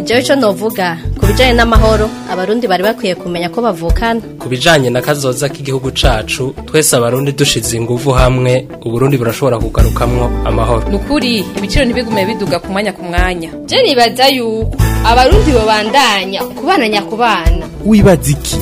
njyewe icyo novuga ku bijyanye n'amahoro abarundi bari bakwiye kumenya ko bavukana ku bijyanye na kazoza k'igihugu cyacu twese abarundi dushize ingufu hamwe uburundi burashobora kugarukamwo amahoro ni ukuri ibiciro ntibigume biduga ku mwanya ku mwanya byo nibaza yuko abarundi babandanya kubana nyakubana wibaza iki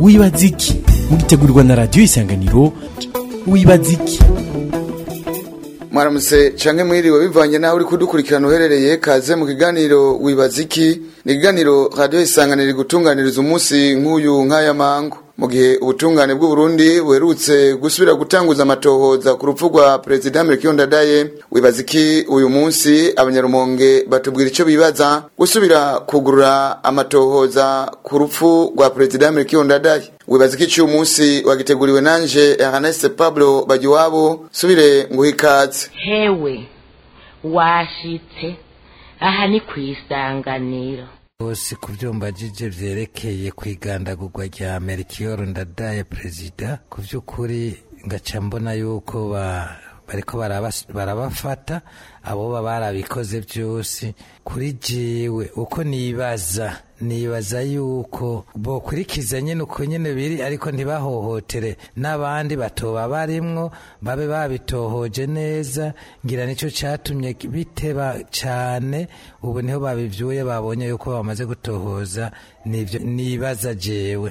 wibaza iki mubitegurirwa na radiyo isanganiro wibaza iki mwaramutse canke mwiriwe bivanye nawe uri kudukurikirana uherereye kaze mu kiganiro wibaza iki ni ikiganiro radiyo isanganira gutunganiriza umunsi nk'uyu nk'aya mango mu gihe ubutungane bw'uburundi buherutse gusubira gutanguza amatohoza ku rupfu rwa perezida melchior ndadaye wibaza uyu munsi abanyarumonge batubwira icyo bibaza gusubira kugurura amatohoza ku rupfu rwa perezida melchior ndadaye wibaza ko iciye umunsi wagiteguriwe nanje Ernest Pablo Bagiwabo subire nguhe ikaze hewe washitse aha ni ku isanganiro bose ku byumba jije byerekeye kwigandagurwa rya Melchior Ndadaye perezida ku by'ukuri ngaca mbona yuko ba bariko barabafata abo baba barabikoze byose kuri jiwe uko nibaza nibaza yuko bokurikiza nyine uko nyine biri ariko ntibahohotere n'abandi batoba barimwo babe babitohoje neza ngira nicyo cyatumye biteba cyane ubu niho babibyuye babonye yuko bamaze gutohoza nibyo nibaza jewe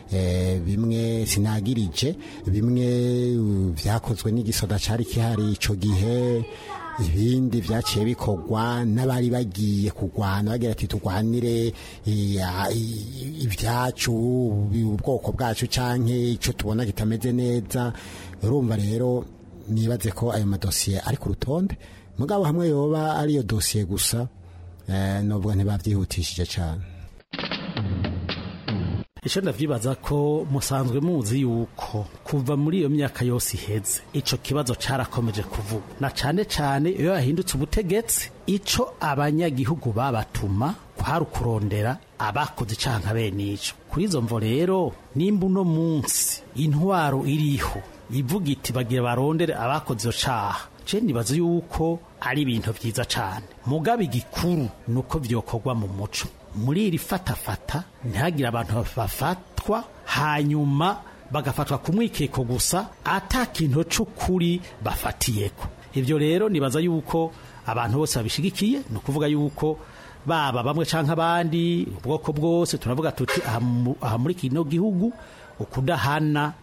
eh, bimwe sinagirije bimwe byakozwe n'igisoda cyari gihari icyo gihe ibindi byaciye bikogwa n'abari bagiye kugwana bagira ati turwanire ibyacu ubwoko bwacu canke ico tubona kitameze neza urumva rero nibaze ko ayo madosiye ari ku rutonde mugabo hamwe yoba ariyo dosiye gusa eh, nubwo ntibavyihutishije cyane icyo ndabyibaza ko musanzwe muzi yuko kuva muri iyo myaka yose iheze icyo kibazo cyarakomeje kuvuga na cyane cyane iyo yahindutse ubutegetsi icyo abanyagihugu babatuma kwari ukurondera abakoze icanga bene icyo kuri izo mvo rero nimba uno munsi intwaro iriho ivuga iti bagira barondere abakoze iyo cyaha nibaza yuko ari ibintu byiza cyane mugabe igikuru ni uko byokorwa mu muco muri iri fatafata ntihagire abantu bafatwa hanyuma bagafatwa kumwikeko gusa atakintu cy'ukuri bafatiyeko ibyo rero nibaza yuko abantu bose babishigikiye ni ukuvuga yuko baba bamwe cyangwa abandi ubwoko bwose turavuga tuti aha muri kino gihugu ukudahana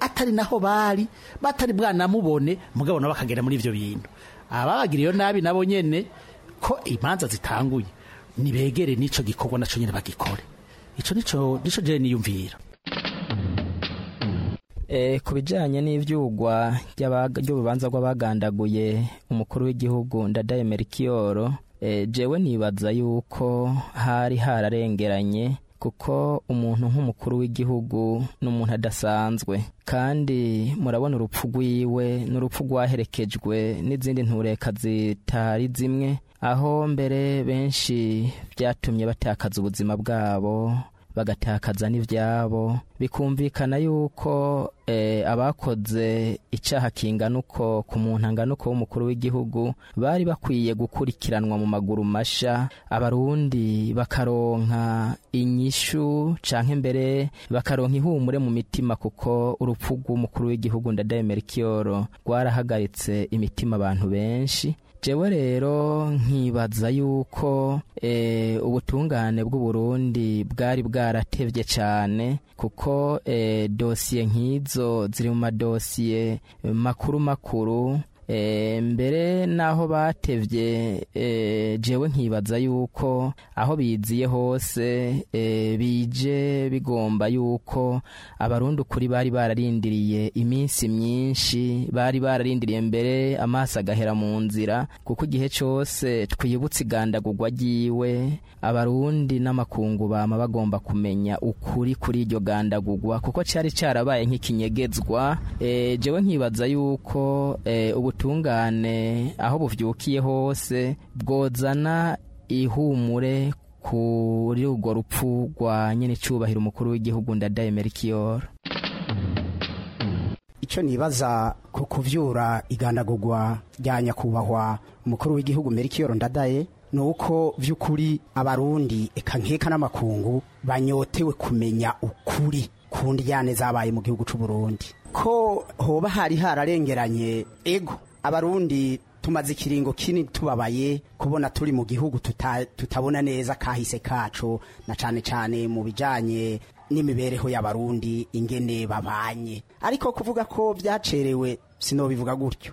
atari naho bari batari bwanamubone mugabo nabo bakagera muri ibyo bintu iyo nabi nabo nyene ko imanza zitanguye nibegere n'ico gikorwa naco nyene bagikore icyo nicyo jya niyumvira e, ku bijyanye n'ibyugwa by'urubanza rw'abagandaguye umukuru w'igihugu ndadaye merikiyoro e, jewe nibaza yuko hari hararengeranye kuko umuntu nk'umukuru w'igihugu ni umuntu adasanzwe kandi murabona urupfu rwiwe n'urupfu rwaherekejwe n'izindi ntureka zitari zimwe aho mbere benshi byatumye batakaza ubuzima bwabo bagatakaza n'ibyabo bikumvikana yuko eh, abakoze icyaha kingana uko ku muntu angana uko w'umukuru w'igihugu bari bakwiye gukurikiranwa mu maguru masha, abarundi bakaronka inyishu cyangwa imbere bakaronka ihumure mu mitima kuko urupfu rw'umukuru w'igihugu ndademera ikiyoro rwarahagaritse imitima abantu benshi jewe rero nkibaza yuko eh, ubutungane bw'uburundi bwari bwaratevye cyane kuko eh, dosiye nk'izo ziri mu madosiye makuru makuru Eh, mbere n'aho batebye eh, jewe nkibaza yuko aho biziye hose eh, bije bigomba yuko abarundi ukuri bari bararindiriye iminsi myinshi bari bararindiriye mbere amaso agahera mu nzira kuko igihe cyose twibutse igandagurwa ryiwe abarundi n'amakungu bama bagomba kumenya ukuri kuri iryo gandagurwa kuko cyari cyarabaye nk'ikinyegezwa jewe nkibaza yuko ubu ubutungane aho bubyukiye hose bwozana ihumure kuri urwo rupfu rwa nyine cyubahiro umukuru w'igihugu ndadaye merikiyoro icyo nibaza ku kubyura igandagurwa rya nyakubahwa umukuru w'igihugu merikiyoro ndadaye ni uko vy’ukuri abarundi eka nkeka n'amakungu banyotewe kumenya ukuri ku ndiyane zabaye mu gihugu cy'u Burundi ko hoba hari hararengeranye ego abarundi tumaze ikiringo kinini tubabaye kubona turi mu gihugu tutabona neza kahise kacu na cyane cyane mu bijyanye n'imibereho y'abarundi ingene babanye ariko kuvuga ko byacerewe sinobivuga gutyo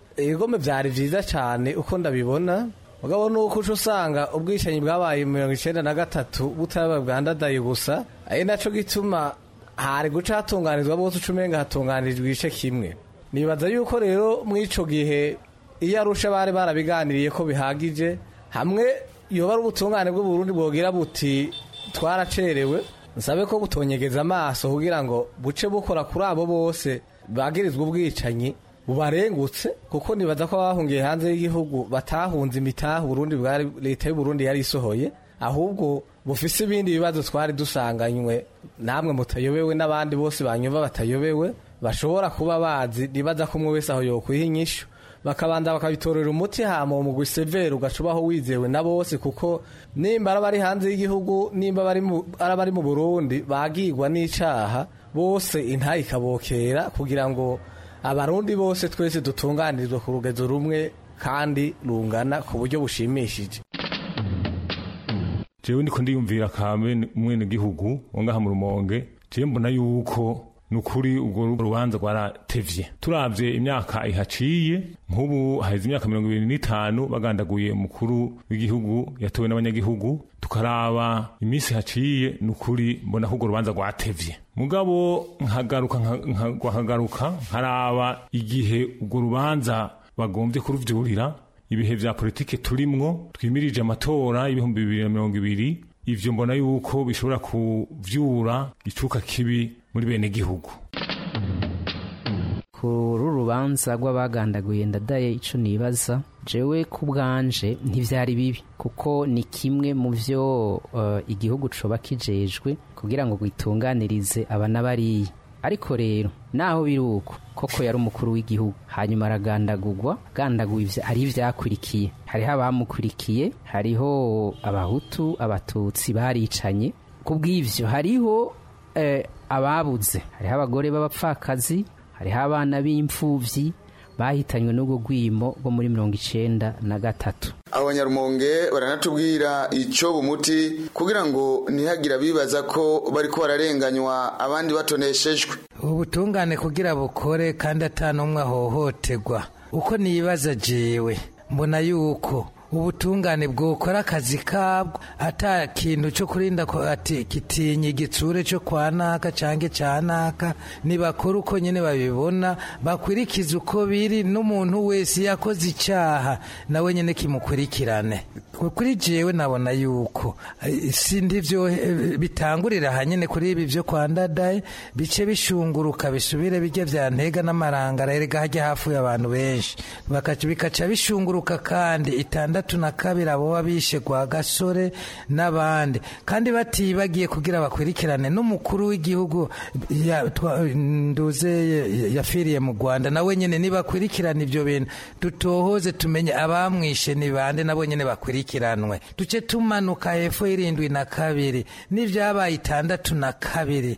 ibigome byari byiza cyane uko ndabibona mugabo ni uko uca usanga ubwishingi bwabaye mirongo icyenda na gatatu butaba bwa ndadaye gusa ari nacyo gituma hari guca hatunganizwa bose ucumenga hatunganirijwe igice kimwe nibaza yuko rero muri icyo gihe iyo arusha bari barabiganiriye ko bihagije hamwe yoba ari ubutungane bw'uburundi bwogira buti twaracerewe nsabe ko butonyegeza amaso kugira ngo buce bukora kuri abo bose bagirizwa ubwicanyi bubarengutse kuko nibaza ko bahungiye hanze y'igihugu batahunze imitahu Burundi bwa leta y'uburundi yari isohoye ahubwo bufise ibindi bibazo twari dusanganywe namwe mutayobewe n'abandi bose banyumva batayobewe bashobora kuba bazi nibaza ko umwe wese aho yokwiha inyishu bakabanda bakabitorera umuti hama mu gusevera ugacubaho wizewe na bose kuko nimba araba hanze y'igihugu nimba arabari mu burundi bagigwa n'icaha bose inta ikabokera kugira ngo abarundi bose twese dutunganirizwe ku rugezo rumwe kandi rungana ku buryo bushimishije jewe ndiko ndiyumvira Kame mwene gihugu ongaha mu rumonge je mbona yuko ni ukuri urwo rubanza rwaratevye turavye imyaka ihaciye nk'ubu haheze imyaka mirongo ibiri n'itanu bagandaguye mukuru w'igihugu yatowe n'abanyagihugu tukaraba iminsi haciye nukuri mbona ko urwo rubanza rwatevye mugabo nkagaruka nkagaruka nkaraba igihe urwo rubanza bagombye kuruvyurira ibihe vya politike turimwo twimirije amatora y'ibihumbi bibiri na mirongo ibiri ivyo mbona yuko bishobora kuvyura icuka kibi muri bene gihugu kuri urubanza rw'abagandaguye ndadaye icyo nibaza jewe ku bwanje ntibyari bibi kuko ni kimwe mu byo eh, igihugu coba kijejwe kugira ngo gitunganirize abanabariye ariko rero naho biri uko koko yari umukuru w'igihugu hanyuma aragandagurwa agandagura ari ibyakurikiye hariho abamukurikiye hariho abahutu abatutsi baricanye ku bw'ibyo hariho eh, ababuze hariho abagore b'abapfakazi hariho abana b'imfubyi bahitanywe n'ubwo rwimo bwo muri mirongo icyenda na gatatu abanyarumonge baranatubwira icyo bumuti kugira ngo ntihagira bibaza ko bariko ko bararenganywa abandi batoneshejwe ubutungane kugira bukore kandi atanu umwe ahohoterwa uko niyibaza jiwe mbona yuko ubutungane bwokora akazi kabwo atakintu cyo kurinda ati kitinye igitsure cyo kwa naka cyangwa cyanaka ntibakora uko nyine babibona bakwirikiza uko biri n'umuntu wese yakoze icyaha nawe nyine kimukurikirane kuri jewe nabona yuko eh, sindi vyo eh, bitangurira hanyene kuri ibi byo kwa ndadaye bice bishunguruka bisubire bijye vyantega n'amarangara erega hajya hafu abantu benshi bakaca bikaca bishunguruka kandi itandatu na kabiri abo babishe gwa gasore n'abandi kandi batibagiye kugira bakwirikirane n'umukuru w'igihugu nduze yafiriye mu Rwanda nawe nyene nibakurikirana ibyo bintu dutohoze tumenye abamwishe ni bande nabo nyene bakwirikirana bikurikiranwe duce tumanuka hepfo y'irindwi na kabiri n'ibyabaye itandatu na kabiri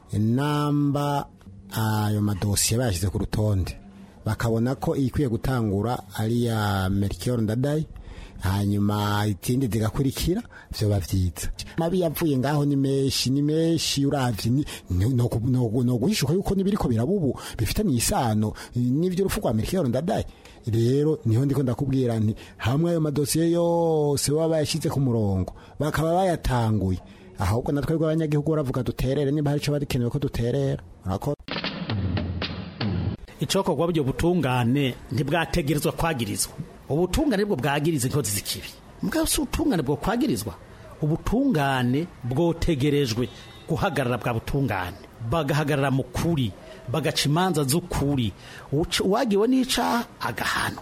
inamba ayo madosiye bayashyize ku rutonde bakabona ko ikwiye gutangura ari iya merikiyoro ndadayi hanyuma itindi zigakurikira byo babyita mabi yapfuye ngaho ni menshi ni menshi uravye no guhishuka yuko nibiriko birabubu bifitanye isano n'ivyo urupfu rwa Amerika ndadaye rero niho ndiko ndakubwira nti hamwe ayo madosiye yose baba bayashize ku murongo bakaba bayatanguye ahubwo natwe rw'abanyagihugu baravuga duterere niba hari ico bakenewe ko duterera icyokorwa byo butungane ntibwategerezwa kwagirizwa ubutungane bwo bwagiriza inkozi z'ikibi mbwa si ubutungane bwo kwagirizwa ubutungane bwotegerejwe guhagarara bwa butungane bagahagarara mu kuri bagaca imanza z'ukuri uwagiwe n'icyaha agahano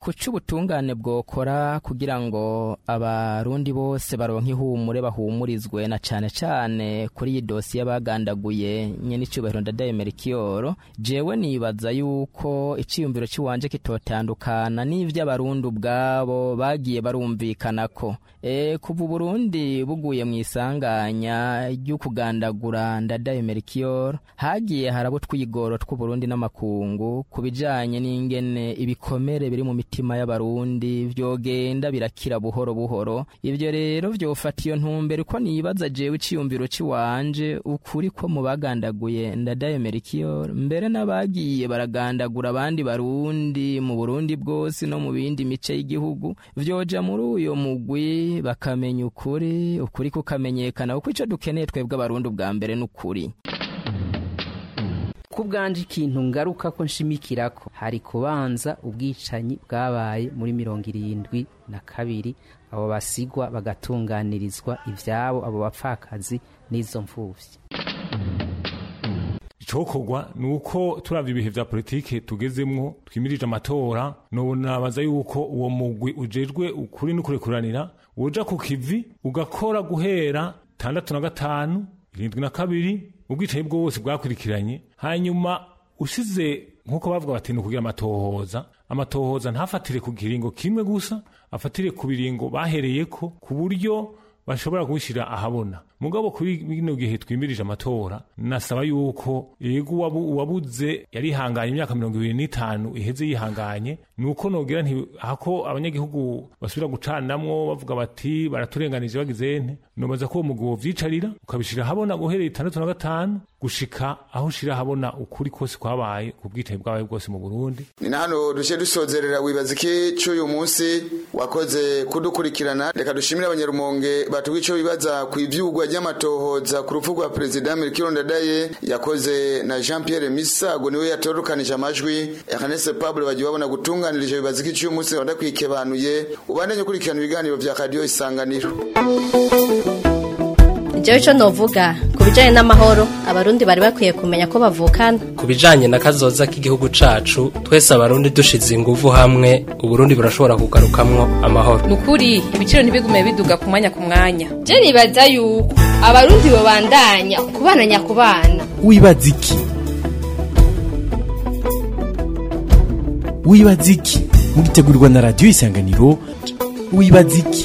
kuca ubutungane bwokora kugira ngo abarundi bose baronke ihumure bahumurizwe na cyane cyane kuri iyi dosiye bagandaguye nyine icyubahiro ndadayemera ikiyoro jewe nibaza yuko icyiyumviro cy'iwanje kitotandukana n'iby'abarundi ubwabo bagiye barumvikana ko e, kuva uburundi buguye mu isanganya ry'ukugandagura ndadayemera ikiyoro hagiye harabutwigoro tw'uburundi n'amakungu ku bijyanye n'ingene ibikomere biri mu miti mitima y'abarundi vyogenda birakira buhoro buhoro ibyo rero vyofata iyo ntumbero uko nibaza jewe iciyumviro ciwanje ukuri ko mubagandaguye ndadayemera ikiyoro mbere n'abagiye baragandagura abandi barundi mu burundi bwose no mu bindi mice y'igihugu vyoja muri uyo mugwi bakamenya ukuri ukuri kukamenyekana kuko ico dukeneye twebwe abarundi ubwa mbere n'ukuri ku bwanjye ikintu ngaruka ko nshimikira ko hari kubanza ubwicanyi bwabaye muri mirongo irindwi na kabiri abo basigwa bagatunganirizwa ibyabo abo bapfakazi n'izo mfubyi icokorwa ni uko turabya ibihe bya politiki tugezemwo twimirije amatora nabaza yuko uwo mugwi ujejwe ukuri n'ukurekuranira woja ku kivi ugakora guhera tandatu na gatanu irindwi na kabiri ubwicanyi bwose bwakurikiranye hanyuma usize nk'uko bavuga bati ni ukugira amatohoza amatohoza ntafatire ku kiringo kimwe gusa afatire ku biringo bahereye ko ku buryo bashobora kubishyira ahabona mugabo kuri bino gihe twimirije amatora nasaba yuko yego uwabuze yarihanganye imyaka mirongo ibiri n'itanu iheze yihanganye ni uko nti ako abanyagihugu basubira gucanamwo bavuga bati baraturenganije bagize nte nobaza ko uwo mugabo vyicarira ukabishira habona guhereye itandatu na gatanu gushika aho ushira habona ukuri kose kwabaye ku bwicanyi bwabaye bwose mu burundi ni na duce dusozerera wibaza iki cy'uyu munsi wakoze kudukurikirana reka dushimire abanyarumonge batubwiye icyo bibaza ku ivyugwa ry'amatohoza ku rupfu rwa prezidami likiro Ndadaye yakoze na Jean Pierre Misago niwe yatorukanije amajwi Ernest Pablo bagiye babona gutunganirije bibaza iki cy'uyu munsi wadakwikibanuye ubandanye ukurikirana ibiganiro vya Radio Isanganiro Jewe novuga bijyanye n'amahoro abarundi bari bakwiye kumenya ko bavukana ku bijyanye na kazoza k'igihugu cacu twese abarundi dushize ingufu hamwe uburundi burashobora kugarukamwo amahoro Nukuri ibiciro ntibigume biduga ku mwanya ku mwanya byo nibaza yuko abarundi babandanya kubana nyakubana wibaza iki wibaza iki mugitegurwa na radiyo isanganiro wibaza iki